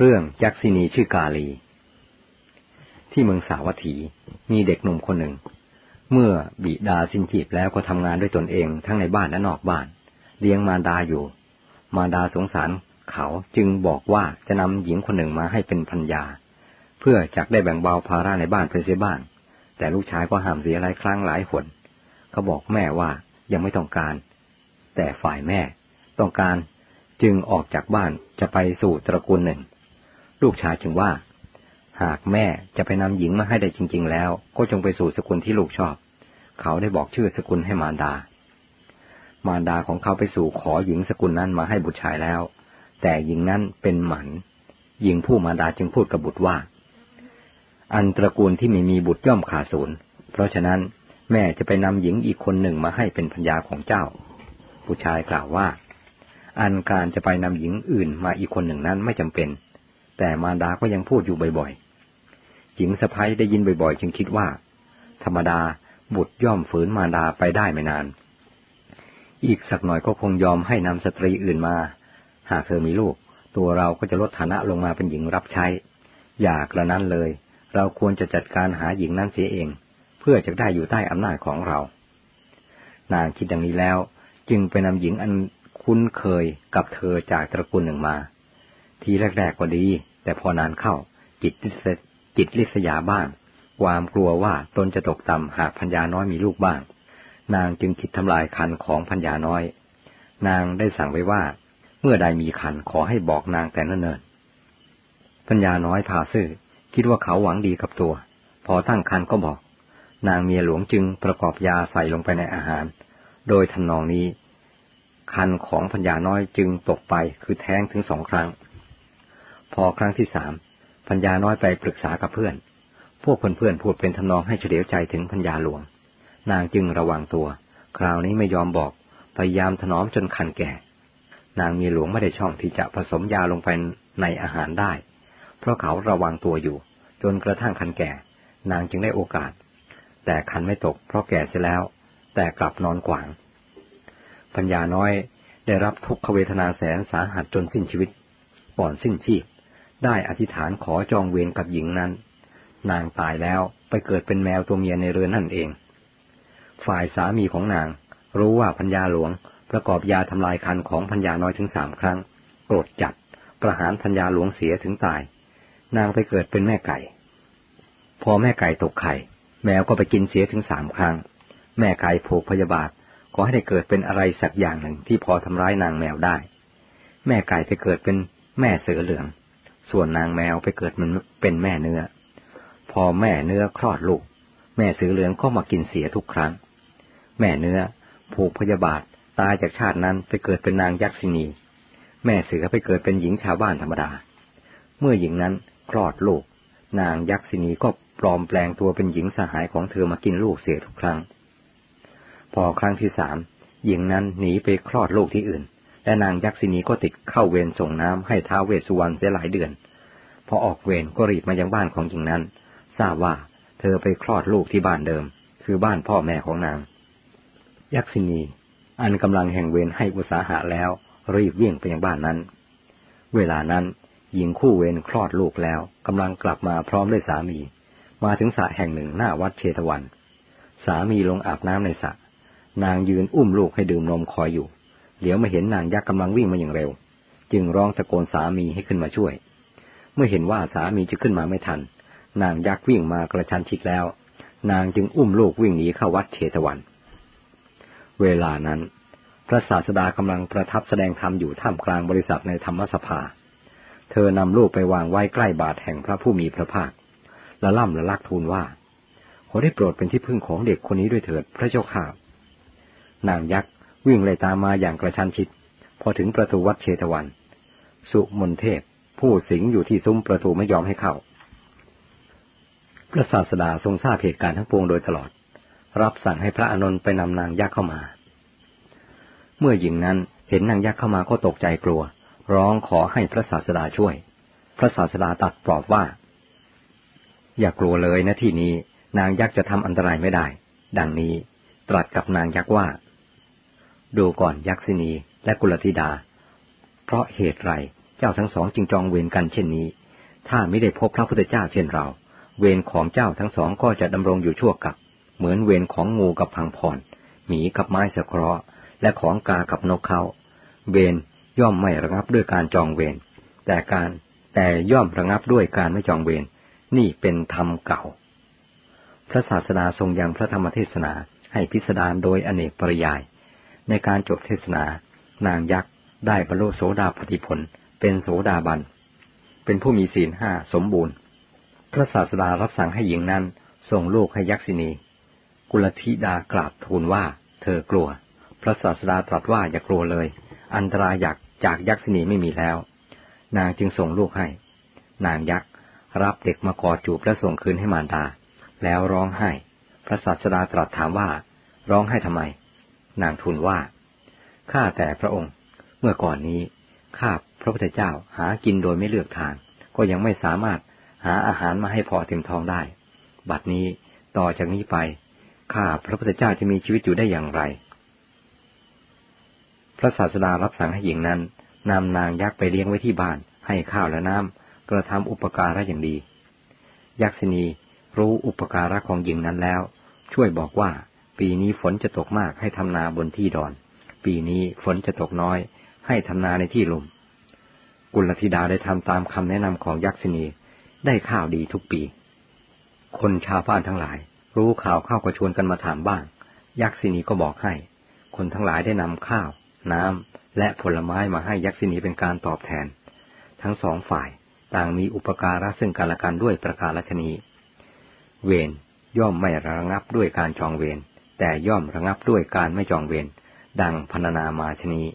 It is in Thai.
เรื่องยักษินีชื่อกาลี ที่เมืองสาวัตถีมีเด็กหนุ่มคนหนึ่ง เมื่อบิดาสิ้นจีบแล้วก็ทำงานด้วยตนเองทั้งในบ้านและนอกบ้าน เลี้ยงมารดาอยู่ มารดาสงสารเขาจึงบอกว่าจะนำหญิงคนหนึ่งมาให้เป็นพัญญาเพื่อจักได้แบ่งเบาภาระในบ้านไปเสียบ้าง แต่ลูกชายก็ห้ามเสียหลายครั้งหลายหนเขาบอกแม่ว่ายังไม่ต้องการ แต่ฝ่ายแม่ต้องการจึงออกจากบ้านจะไปสู่ตระกูลหนึ่ง ลูกชายจึงว่า หากแม่จะไปนำหญิงมาให้ได้จริง ๆ แล้ว ก็จงไปสู่สกุลที่ลูกชอบ เขาได้บอกชื่อสกุลให้มารดา มารดาของเขาไปสู่ขอหญิงสกุลนั้นมาให้บุตรชายแล้ว แต่หญิงนั้นเป็นหมันหญิงผู้มารดาจึงพูดกับบุตรว่า อันตระกูลที่ไม่มีบุตรย่อมขาดศูนย์ เพราะฉะนั้นแม่จะไปนำหญิงอีกคนหนึ่งมาให้เป็นพัญญาของเจ้า ผู้ชายกล่าวว่า อันการจะไปนำหญิงอื่นมาอีกคนหนึ่งนั้นไม่จำเป็น แต่มารดาก็ยังพูดอยู่บ่อยๆ หญิงสะพ้ยได้ยินบ่อยๆ จึงคิดว่า ธรรมดาบุตรย่อมฝืนมารดาไปได้ไม่นาน อีกสักหน่อยก็คงยอมให้นำสตรีอื่นมา หากเธอมีลูก ตัวเราก็จะลดฐานะลงมาเป็นหญิงรับใช้ อย่ากระนั้นเลย เราควรจะจัดการหาหญิงนั้นเสียเอง เพื่อจะได้อยู่ใต้อำนาจของเรา นางคิดดังนี้แล้ว จึงไปนำหญิงอันคุ้นเคยกับเธอจากตระกูลหนึ่งมา ทีแรกๆก็ดี แต่พอนานเข้า จิตจิตลิษยาบ้าง ความกลัวว่าตนจะตกต่ำหากพัญญาน้อยมีลูกบ้าง นางจึงคิดทำลายคันของพัญญาน้อย นางได้สั่งไว้ว่า เมื่อใดมีคันขอให้บอกนางแต่เนิ่นพัญญาน้อยพาซื่อคิดว่าเขาหวังดีกับตัว พอตั้งคันก็บอก นางเมียหลวงจึงประกอบยาใส่ลงไปในอาหาร โดยทำนองนี้ คันของพัญญาน้อยจึงตกไปคือแท้งถึงสองครั้ง พอครั้งที่สามพัญญาน้อยไปปรึกษากับเพื่อน พวกเพื่อนๆพูดเป็นทำนองให้เฉลียวใจถึงพัญญาหลวง นางจึงระวังตัว คราวนี้ไม่ยอมบอก พยายามถนอมจนคันแก่ นางมีหลวงไม่ได้ช่องที่จะผสมยาลงไปในอาหารได้ เพราะเขาระวังตัวอยู่ จนกระทั่งคันแก่ นางจึงได้โอกาส แต่คันไม่ตก เพราะแก่เสียแล้ว แต่กลับนอนกวางพัญญาน้อยได้รับทุกขเวทนาแสนสาหัสจนสิ้นชีวิตก่อนสิ้นชีพ ได้อธิษฐานขอจองเวรกับหญิงนั้น นางตายแล้วไปเกิดเป็นแมวตัวเมียในเรือนนั่นเอง ฝ่ายสามีของนาง รู้ว่าพัญญาหลวงประกอบยาทำลายคันของพัญญาน้อยถึงสามครั้ง โกรธจัดประหารพัญญาหลวงเสียถึงตาย นางไปเกิดเป็นแม่ไก่ พอแม่ไก่ตกไข่ แมวก็ไปกินเสียถึงสามครั้ง แม่ไก่ผูกพยาบาทขอให้ได้เกิดเป็นอะไรสักอย่างหนึ่งที่พอทำร้ายนางแมวได้ แม่ไก่ไปเกิดเป็นแม่เสือเหลือง ส่วนนางแมวไปเกิดมันเป็นแม่เนื้อ พอแม่เนื้อคลอดลูก แม่สือเหลืองก็มากินเสียทุกครั้ง แม่เนื้อผูกพยาบาทตายจากชาตินั้นไปเกิดเป็นนางยักษินี แม่เสือไปเกิดเป็นหญิงชาวบ้านธรรมดา เมื่อหญิงนั้นคลอดลูก นางยักษินีก็ปลอมแปลงตัวเป็นหญิงสหายของเธอมากินลูกเสียทุกครั้ง พอครั้งที่สามหญิงนั้นหนีไปคลอดลูกที่อื่น และนางยักษินีก็ติดเข้าเวรส่งน้ำให้ท้าเวสุวรรณเสียหลายเดือน พอออกเวรก็รีบมายังบ้านของหญิงนั้น ทราบว่าเธอไปคลอดลูกที่บ้านเดิม คือบ้านพ่อแม่ของนาง ยักษินี อันกำลังแห่งเวรให้อุตสาหะแล้ว รีบวิ่งไปยังบ้านนั้น เวลานั้นหญิงคู่เวรคลอดลูกแล้วกำลังกลับมาพร้อมด้วยสามี มาถึงสระแห่งหนึ่งหน้าวัดเชตวัน สามีลงอาบน้ำในสระนางยืนอุ้มลูกให้ดื่มนมคอยอยู่ เหลียวมาเห็นนางยักษ์กำลังวิ่งมาอย่างเร็ว จึงร้องตะโกนสามีให้ขึ้นมาช่วย เมื่อเห็นว่าสามีจะขึ้นมาไม่ทัน นางยักษ์วิ่งมากระชันชิดแล้ว นางจึงอุ้มลูกวิ่งหนีเข้าวัดเชตวัน เวลานั้น พระศาสดากำลังประทับแสดงธรรมอยู่ท่ามกลางบริษัทในธรรมสภา เธอนำลูกไปวางไว้ใกล้บาทแห่งพระผู้มีพระภาคและล่ำละลักทูลว่าขอได้โปรดเป็นที่พึ่งของเด็กคนนี้ด้วยเถิดพระเจ้าข่าวนางยักษ์ วิ่งไล่ตามมาอย่างกระชั้นชิด พอถึงประตูวัดเชตวัน สุมนเทพ ผู้สิงอยู่ที่ซุ้มประตูไม่ยอมให้เข้า พระศาสดาทรงทราบเหตุการณ์ทั้งปวงโดยตลอด รับสั่งให้พระอนนท์ไปนำนางยักษ์เข้ามา เมื่อหญิงนั้นเห็นนางยักษ์เข้ามาก็ตกใจกลัว ร้องขอให้พระศาสดาช่วย พระศาสดาตัดปลอบว่า อย่ากลัวเลยนะที่นี้ นางยักษ์จะทำอันตรายไม่ได้ ดังนี้ตรัสกับนางยักษ์ว่า ดูก่อนยักษินีและกุลธิดา เพราะเหตุไรเจ้าทั้งสองจึงจองเวรกันเช่นนี้ ถ้าไม่ได้พบพระพุทธเจ้าเช่นเรา เวรของเจ้าทั้งสองก็จะดำรงอยู่ชั่วกับ เหมือนเวรของงูกับพังพรหมีกับไม้สะเคราะห์และของกากับนกเขาเวรย่อมไม่ระงับด้วยการจองเวรแต่การแต่ย่อมระงับด้วยการไม่จองเวรนี่เป็นธรรมเก่า พระศาสดาทรงยังพระธรรมเทศนาให้พิสดารโดยอเนกปริยาย ในการจบเทศนา นางยักษ์ได้บรรลุโสดาปฏิผล เป็นโสดาบัน เป็นผู้มีศีลห้าสมบูรณ์ พระศาสดารับสั่งให้หญิงนั้นส่งลูกให้ยักษินี กุลธิดากราบทูลว่า เธอกลัว พระศาสดาตรัสว่าอย่ากลัวเลย อันตรายอยากจากยักษินีไม่มีแล้ว นางจึงส่งลูกให้ นางยักษ์รับเด็กมากอดจูบและส่งคืนให้มารดา แล้วร้องไห้ พระศาสดาตรัสถามว่า ร้องให้ทำไม นางทูลว่า ข้าแต่พระองค์ เมื่อก่อนนี้ ข้าพระพุทธเจ้าหากินโดยไม่เลือกทาง ก็ยังไม่สามารถหาอาหารมาให้พอเต็มท้องได้ บัดนี้ต่อจากนี้ไป ข้าพระพุทธเจ้าจะมีชีวิตอยู่ได้อย่างไร พระศาสดารับสั่งให้หญิงนั้นนำนางยักษ์ไปเลี้ยงไว้ที่บ้าน ให้ข้าวและน้ำกระทำอุปการะอย่างดี ยักษินีรู้อุปการะของหญิงนั้นแล้ว ช่วยบอกว่า ปีนี้ฝนจะตกมากให้ทำนาบนที่ดอน ปีนี้ฝนจะตกน้อย ให้ทำนาในที่ลุ่ม กุลธิดาได้ทำตามคำแนะนำของยักษินี ได้ข้าวดีทุกปี คนชาวบ้านทั้งหลาย รู้ข่าวข้าวก็ชวนกันมาถามบ้าง ยักษินีก็บอกให้ คนทั้งหลายได้นำข้าว น้ำและผลไม้มาให้ยักษินีเป็นการตอบแทน ทั้งสองฝ่ายต่างมีอุปการะซึ่งกันและกันด้วยประการฉนี้เวรย่อมไม่ระงับด้วยการจองเวร แต่ย่อมระงับด้วยการไม่จองเวรดังพรรณนามาชนี้